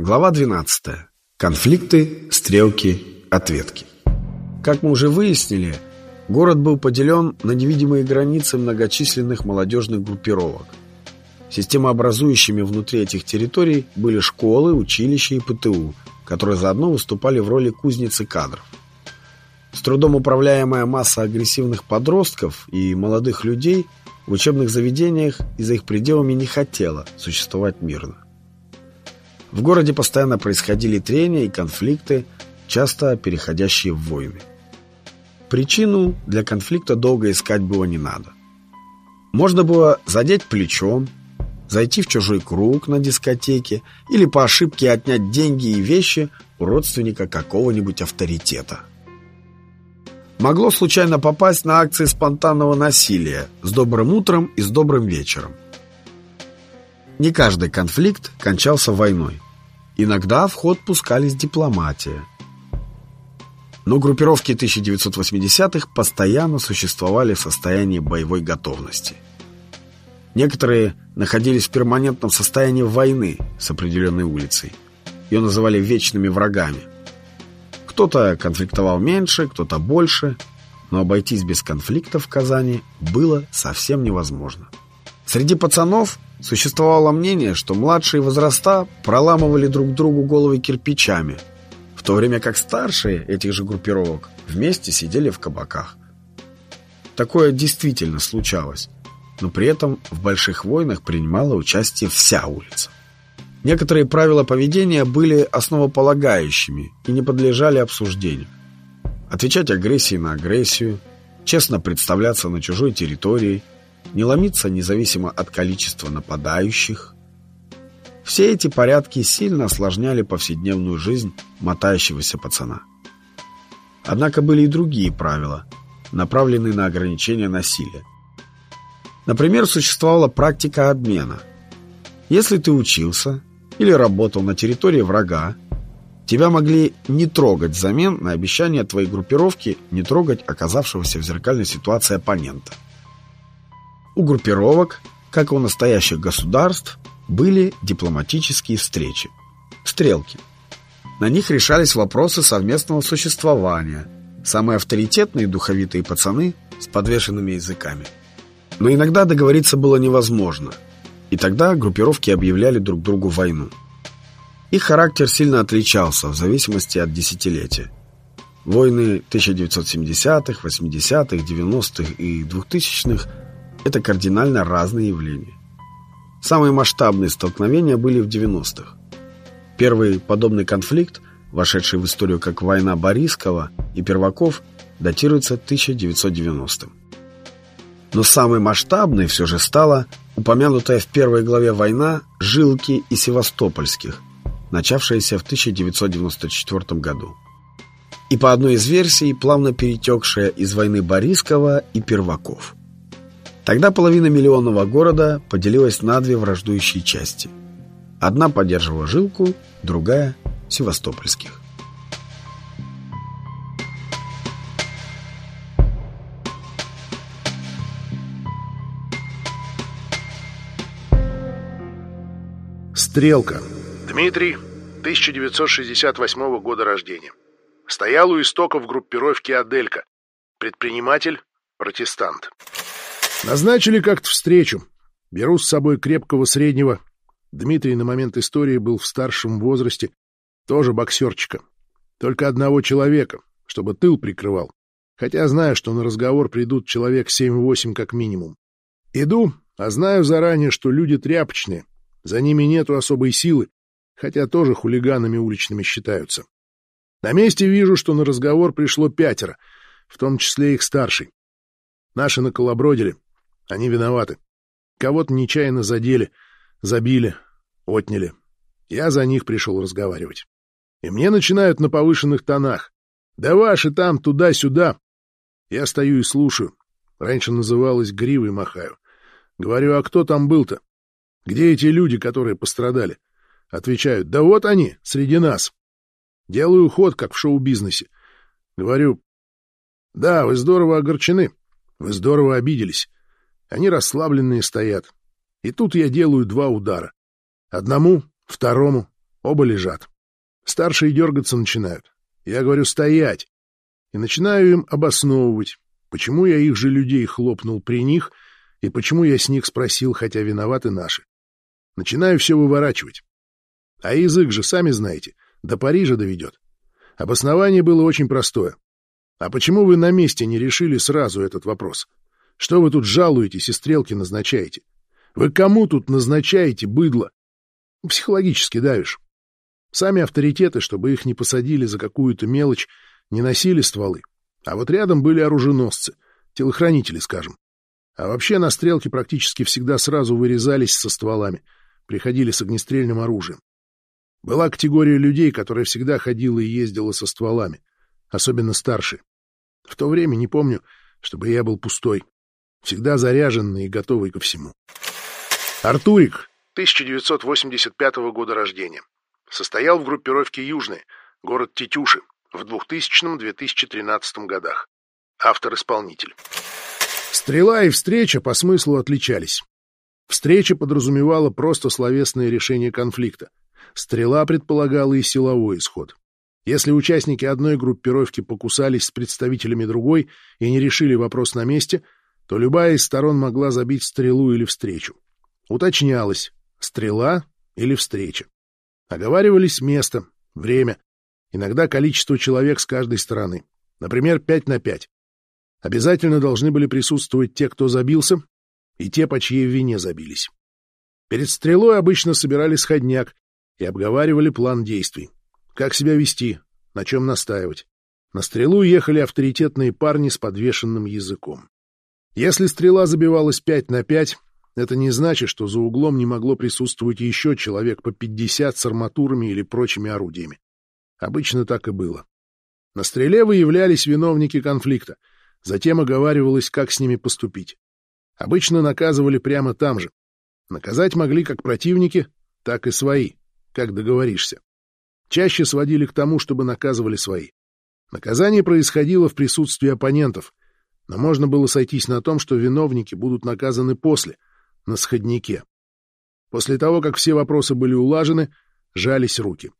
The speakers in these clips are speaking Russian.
Глава 12. Конфликты, стрелки, ответки. Как мы уже выяснили, город был поделен на невидимые границы многочисленных молодежных группировок. Системообразующими внутри этих территорий были школы, училища и ПТУ, которые заодно выступали в роли кузницы кадров. С трудом управляемая масса агрессивных подростков и молодых людей в учебных заведениях и за их пределами не хотела существовать мирно. В городе постоянно происходили трения и конфликты, часто переходящие в войны. Причину для конфликта долго искать было не надо. Можно было задеть плечом, зайти в чужой круг на дискотеке или по ошибке отнять деньги и вещи у родственника какого-нибудь авторитета. Могло случайно попасть на акции спонтанного насилия с добрым утром и с добрым вечером – не каждый конфликт кончался войной. Иногда в ход пускались дипломатия. Но группировки 1980-х постоянно существовали в состоянии боевой готовности. Некоторые находились в перманентном состоянии войны с определенной улицей. Ее называли вечными врагами. Кто-то конфликтовал меньше, кто-то больше, но обойтись без конфликта в Казани было совсем невозможно. Среди пацанов Существовало мнение, что младшие возраста проламывали друг другу головы кирпичами, в то время как старшие этих же группировок вместе сидели в кабаках. Такое действительно случалось, но при этом в больших войнах принимала участие вся улица. Некоторые правила поведения были основополагающими и не подлежали обсуждению. Отвечать агрессией на агрессию, честно представляться на чужой территории – не ломиться независимо от количества нападающих. Все эти порядки сильно осложняли повседневную жизнь мотающегося пацана. Однако были и другие правила, направленные на ограничение насилия. Например, существовала практика обмена. Если ты учился или работал на территории врага, тебя могли не трогать взамен на обещание твоей группировки не трогать оказавшегося в зеркальной ситуации оппонента – у группировок, как и у настоящих государств, были дипломатические встречи. Стрелки. На них решались вопросы совместного существования. Самые авторитетные духовитые пацаны с подвешенными языками. Но иногда договориться было невозможно. И тогда группировки объявляли друг другу войну. Их характер сильно отличался в зависимости от десятилетия. Войны 1970-х, 80-х, 90-х и 2000-х – это кардинально разные явления. Самые масштабные столкновения были в 90-х. Первый подобный конфликт, вошедший в историю как война Борискова и Перваков, датируется 1990-м. Но самой масштабной все же стала упомянутая в первой главе война Жилки и Севастопольских, начавшаяся в 1994 году. И по одной из версий плавно перетекшая из войны Борискова и Перваков. Тогда половина миллионного города поделилась на две враждующие части. Одна поддерживала Жилку, другая – Севастопольских. Стрелка. Дмитрий, 1968 года рождения. Стоял у истоков группировки «Аделька». Предприниматель, протестант. Назначили как-то встречу. Беру с собой крепкого среднего. Дмитрий на момент истории был в старшем возрасте, тоже боксерчика. Только одного человека, чтобы тыл прикрывал. Хотя знаю, что на разговор придут человек 7-8 как минимум. Иду, а знаю заранее, что люди тряпочные. За ними нету особой силы, хотя тоже хулиганами уличными считаются. На месте вижу, что на разговор пришло пятеро, в том числе их старший. Наши наколобродили, они виноваты. Кого-то нечаянно задели, забили, отняли. Я за них пришел разговаривать. И мне начинают на повышенных тонах. Да ваши там туда-сюда. Я стою и слушаю. Раньше называлось гривой махаю. Говорю, а кто там был-то? Где эти люди, которые пострадали? Отвечают, да вот они, среди нас. Делаю ход, как в шоу-бизнесе. Говорю, да, вы здорово огорчены, вы здорово обиделись. Они расслабленные стоят. И тут я делаю два удара. Одному, второму Оба лежат. Старшие дергаться начинают. Я говорю «стоять!» и начинаю им обосновывать, почему я их же людей хлопнул при них и почему я с них спросил, хотя виноваты наши. Начинаю все выворачивать. А язык же, сами знаете, до Парижа доведет. Обоснование было очень простое. А почему вы на месте не решили сразу этот вопрос? Что вы тут жалуетесь и стрелки назначаете? Вы кому тут назначаете, быдло? Психологически давишь. Сами авторитеты, чтобы их не посадили за какую-то мелочь, не носили стволы. А вот рядом были оруженосцы, телохранители, скажем. А вообще на стрелке практически всегда сразу вырезались со стволами, приходили с огнестрельным оружием. Была категория людей, которая всегда ходила и ездила со стволами, особенно старшие. В то время не помню, чтобы я был пустой, всегда заряженный и готовый ко всему. Артурик, 1985 года рождения. Состоял в группировке «Южный», город Тетюши, в 2000-2013 годах. Автор-исполнитель. Стрела и встреча по смыслу отличались. Встреча подразумевала просто словесное решение конфликта. Стрела предполагала и силовой исход. Если участники одной группировки покусались с представителями другой и не решили вопрос на месте, то любая из сторон могла забить стрелу или встречу. Уточнялось, стрела или встреча. Оговаривались место, время, иногда количество человек с каждой стороны. Например, 5 на 5. Обязательно должны были присутствовать те, кто забился, и те, по чьей вине забились. Перед стрелой обычно собирали сходняк и обговаривали план действий. Как себя вести, на чем настаивать. На стрелу ехали авторитетные парни с подвешенным языком. Если стрела забивалась 5 на 5, это не значит, что за углом не могло присутствовать еще человек по 50 с арматурами или прочими орудиями. Обычно так и было. На стреле выявлялись виновники конфликта, затем оговаривалось, как с ними поступить. Обычно наказывали прямо там же. Наказать могли как противники, так и свои, как договоришься. Чаще сводили к тому, чтобы наказывали свои. Наказание происходило в присутствии оппонентов, но можно было сойтись на том, что виновники будут наказаны после, на сходнике. После того, как все вопросы были улажены, жались руки.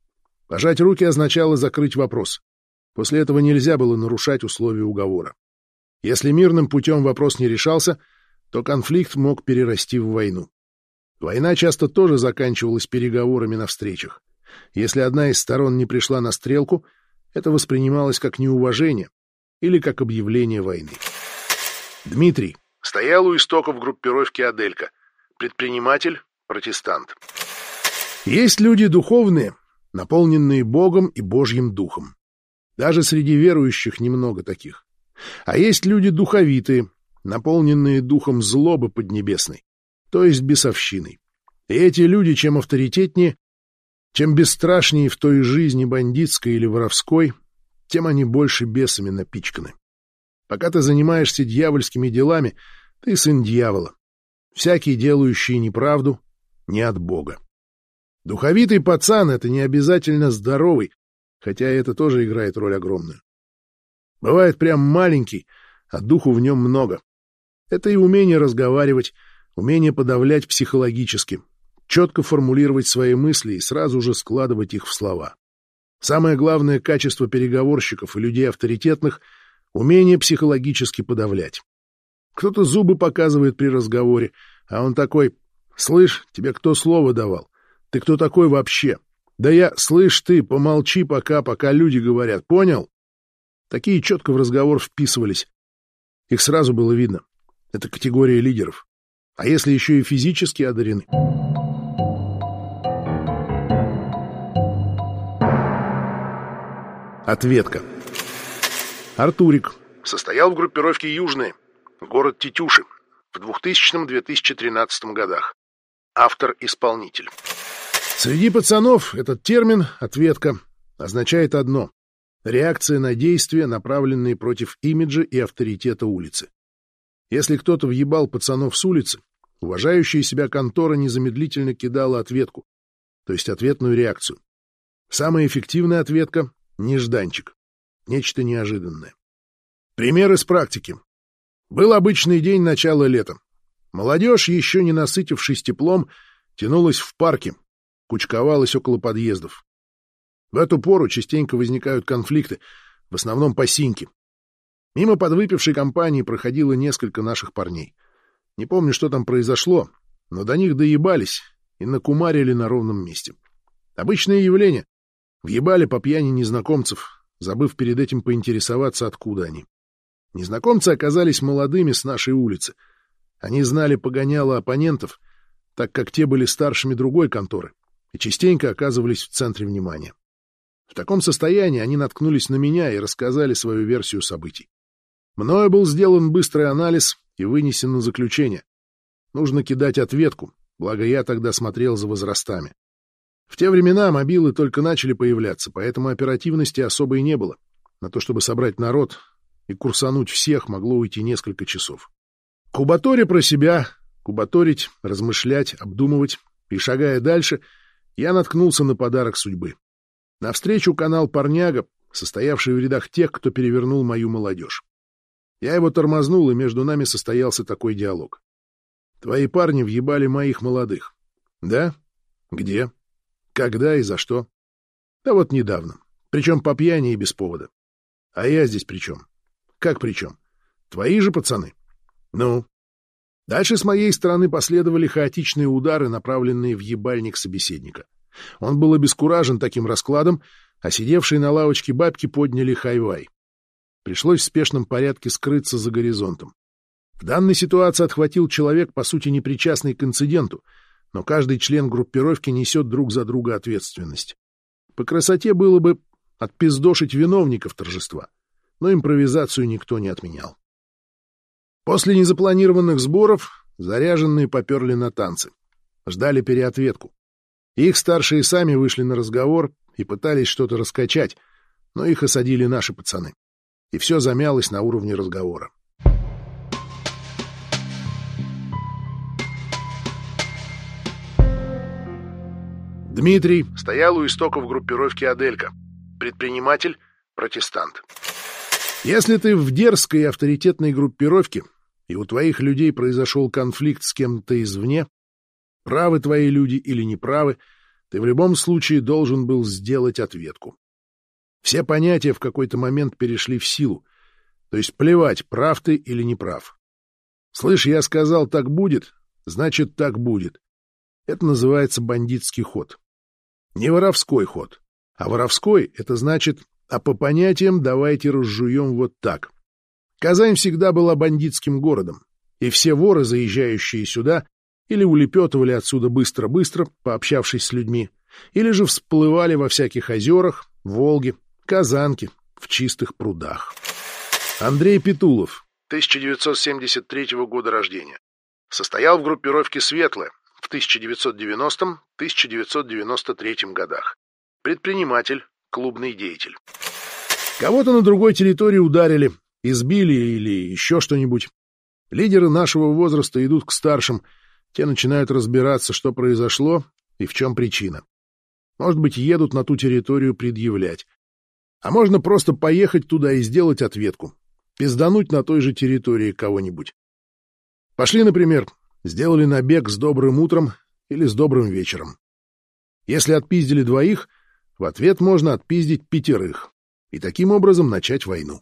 Пожать руки означало закрыть вопрос. После этого нельзя было нарушать условия уговора. Если мирным путем вопрос не решался, то конфликт мог перерасти в войну. Война часто тоже заканчивалась переговорами на встречах. Если одна из сторон не пришла на стрелку, это воспринималось как неуважение или как объявление войны. Дмитрий стоял у истоков группировки «Аделька», предприниматель, протестант. Есть люди духовные, наполненные Богом и Божьим Духом. Даже среди верующих немного таких. А есть люди духовитые, наполненные духом злобы поднебесной, то есть бесовщиной. И эти люди, чем авторитетнее, чем бесстрашнее в той жизни бандитской или воровской, тем они больше бесами напичканы. Пока ты занимаешься дьявольскими делами, ты сын дьявола. Всякий, делающий неправду, не от Бога. Духовитый пацан — это не обязательно здоровый, хотя это тоже играет роль огромную. Бывает прям маленький, а духу в нем много. Это и умение разговаривать, умение подавлять психологически, четко формулировать свои мысли и сразу же складывать их в слова. Самое главное качество переговорщиков и людей авторитетных — умение психологически подавлять. Кто-то зубы показывает при разговоре, а он такой «Слышь, тебе кто слово давал? Ты кто такой вообще? Да я, слышь ты, помолчи пока, пока люди говорят, понял?» Такие четко в разговор вписывались. Их сразу было видно. Это категория лидеров. А если еще и физически одарены? Ответка. Артурик. Состоял в группировке «Южные», город Тетюши, в 2000-2013 годах. Автор-исполнитель. Среди пацанов этот термин «ответка» означает одно — реакция на действия, направленные против имиджа и авторитета улицы. Если кто-то въебал пацанов с улицы, уважающая себя контора незамедлительно кидала ответку, то есть ответную реакцию. Самая эффективная ответка — нежданчик, нечто неожиданное. Пример из практики. Был обычный день начала лета. Молодежь, еще не насытившись теплом, тянулась в парке. кучковалась около подъездов. В эту пору частенько возникают конфликты, в основном по синьке. Мимо подвыпившей компании проходило несколько наших парней. Не помню, что там произошло, но до них доебались и накумарили на ровном месте. Обычное явление. Въебали по пьяни незнакомцев, забыв перед этим поинтересоваться, откуда они. Незнакомцы оказались молодыми с нашей улицы. Они знали погоняло оппонентов, так как те были старшими другой конторы и частенько оказывались в центре внимания. В таком состоянии они наткнулись на меня и рассказали свою версию событий. Мною был сделан быстрый анализ и вынесено заключение. Нужно кидать ответку, благо я тогда смотрел за возрастами. В те времена мобилы только начали появляться, поэтому оперативности особо и не было. На то, чтобы собрать народ и курсануть всех, могло уйти несколько часов. Кубаторе про себя, кубаторить, размышлять, обдумывать, и, шагая дальше, я наткнулся на подарок судьбы. Навстречу канал парняга, состоявший в рядах тех, кто перевернул мою молодежь. Я его тормознул, и между нами состоялся такой диалог. Твои парни въебали моих молодых. Да? Где? Когда и за что? Да вот недавно. Причем по пьяни и без повода. А я здесь при чем? Как при чем? Твои же пацаны. Ну? Дальше с моей стороны последовали хаотичные удары, направленные в ебальник собеседника. Он был обескуражен таким раскладом, а сидевшие на лавочке бабки подняли хайвай. Пришлось в спешном порядке скрыться за горизонтом. В данной ситуации отхватил человек, по сути, непричастный к инциденту, но каждый член группировки несет друг за друга ответственность. По красоте было бы отпиздошить виновников торжества, но импровизацию никто не отменял. После незапланированных сборов заряженные поперли на танцы. Ждали переответку. Их старшие сами вышли на разговор и пытались что-то раскачать, но их осадили наши пацаны. И все замялось на уровне разговора. Дмитрий стоял у истоков группировки «Аделька». Предприниматель, протестант. Если ты в дерзкой авторитетной группировке, и у твоих людей произошел конфликт с кем-то извне, правы твои люди или неправы, ты в любом случае должен был сделать ответку. Все понятия в какой-то момент перешли в силу, то есть плевать, прав ты или не прав. Слышь, я сказал, так будет, значит, так будет. Это называется бандитский ход. Не воровской ход, а воровской — это значит, а по понятиям давайте разжуем вот так. Казань всегда была бандитским городом, и все воры, заезжающие сюда, или улепетывали отсюда быстро-быстро, пообщавшись с людьми, или же всплывали во всяких озерах, Волге, Казанке, в чистых прудах. Андрей Петулов, 1973 года рождения. Состоял в группировке «Светлая» в 1990-1993 годах. Предприниматель, клубный деятель. Кого-то на другой территории ударили, избили или еще что-нибудь. Лидеры нашего возраста идут к старшим — те начинают разбираться, что произошло и в чем причина. Может быть, едут на ту территорию предъявлять. А можно просто поехать туда и сделать ответку. Пиздануть на той же территории кого-нибудь. Пошли, например, сделали набег с добрым утром или с добрым вечером. Если отпиздили двоих, в ответ можно отпиздить пятерых. И таким образом начать войну.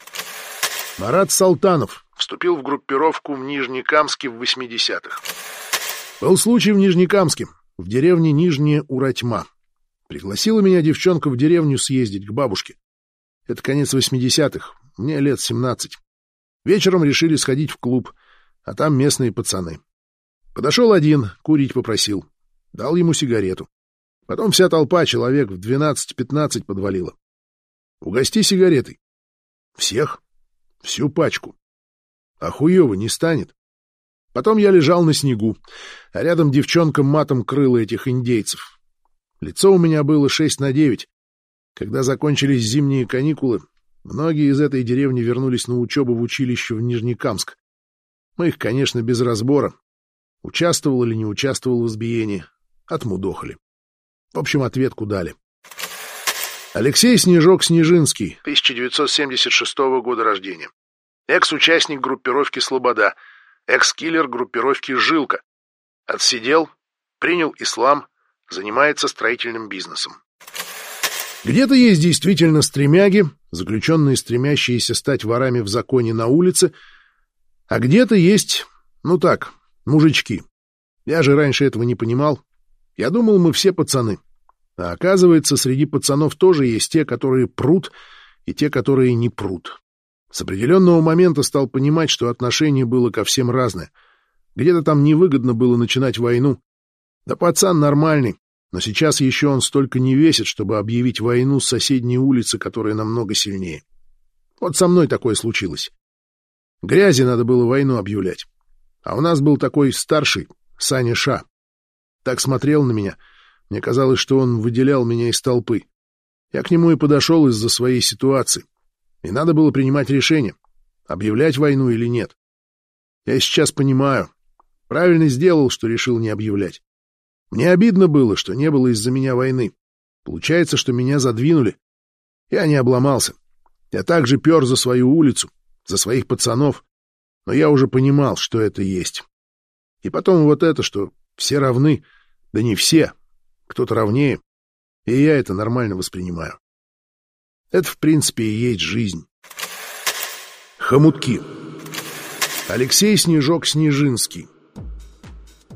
Марат Салтанов вступил в группировку в Нижнекамске в 80-х. Был случай в Нижнекамске, в деревне Нижняя Уратьма. Пригласила меня девчонка в деревню съездить к бабушке. Это конец восьмидесятых, мне лет семнадцать. Вечером решили сходить в клуб, а там местные пацаны. Подошел один, курить попросил. Дал ему сигарету. Потом вся толпа, человек в двенадцать-пятнадцать подвалила. Угости сигаретой. Всех? Всю пачку. А не станет. Потом я лежал на снегу, а рядом девчонка матом крыла этих индейцев. Лицо у меня было шесть на девять. Когда закончились зимние каникулы, многие из этой деревни вернулись на учебу в училище в Нижнекамск. Мы их, конечно, без разбора. Участвовал или не участвовал в избиении. Отмудохали. В общем, ответку дали. Алексей Снежок-Снежинский, 1976 года рождения. Экс-участник группировки «Слобода», экс-киллер группировки «Жилка». Отсидел, принял ислам, Занимается строительным бизнесом. Где-то есть действительно стремяги, заключенные, стремящиеся стать ворами в законе на улице, а где-то есть, ну так, мужички. Я же раньше этого не понимал. Я думал, мы все пацаны. А оказывается, среди пацанов тоже есть те, которые прут, и те, которые не прут. С определенного момента стал понимать, что отношение было ко всем разное. Где-то там невыгодно было начинать войну. Да пацан нормальный, но сейчас еще он столько не весит, чтобы объявить войну с соседней улицы, которая намного сильнее. Вот со мной такое случилось. Грязи надо было войну объявлять. А у нас был такой старший, Саня Ша. Так смотрел на меня. Мне казалось, что он выделял меня из толпы. Я к нему и подошел из-за своей ситуации. И надо было принимать решение, объявлять войну или нет. Я сейчас понимаю. Правильно сделал, что решил не объявлять. Мне обидно было, что не было из-за меня войны. Получается, что меня задвинули. Я не обломался. Я также пер за свою улицу, за своих пацанов. Но я уже понимал, что это есть. И потом вот это, что все равны, да не все, кто-то равнее. И я это нормально воспринимаю. Это, в принципе, и есть жизнь. Хомутки. Алексей Снежок Снежинский.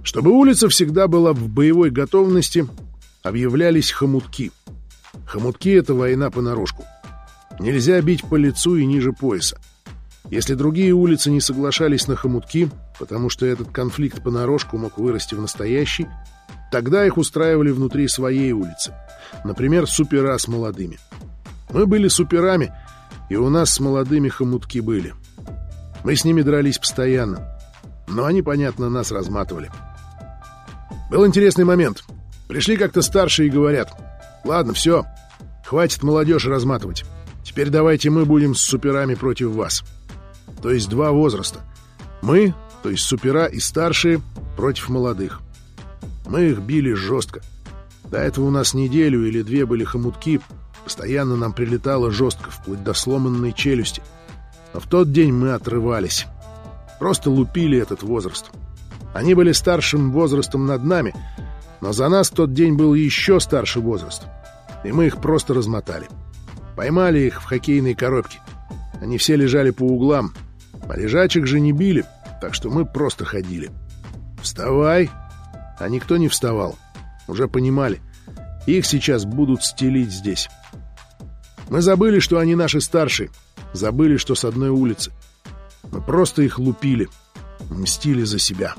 Чтобы улица всегда была в боевой готовности, объявлялись хомутки. Хомутки — это война понарошку. Нельзя бить по лицу и ниже пояса. Если другие улицы не соглашались на хомутки, потому что этот конфликт понарошку мог вырасти в настоящий, тогда их устраивали внутри своей улицы. Например, супера с молодыми. Мы были суперами, и у нас с молодыми хомутки были. Мы с ними дрались постоянно, но они, понятно, нас разматывали. Был интересный момент. Пришли как-то старшие и говорят, «Ладно, все, хватит молодежь разматывать. Теперь давайте мы будем с суперами против вас». То есть два возраста. Мы, то есть супера и старшие, против молодых. Мы их били жестко. До этого у нас неделю или две были хомутки, постоянно нам прилетало жестко, вплоть до сломанной челюсти. Но в тот день мы отрывались. Просто лупили этот возраст. Они были старшим возрастом над нами, но за нас тот день был еще старше возраст. И мы их просто размотали. Поймали их в хоккейной коробке. Они все лежали по углам, а лежачих же не били, так что мы просто ходили. «Вставай!» А никто не вставал. Уже понимали. Их сейчас будут стелить здесь. Мы забыли, что они наши старшие. Забыли, что с одной улицы. Мы просто их лупили. Мстили за себя.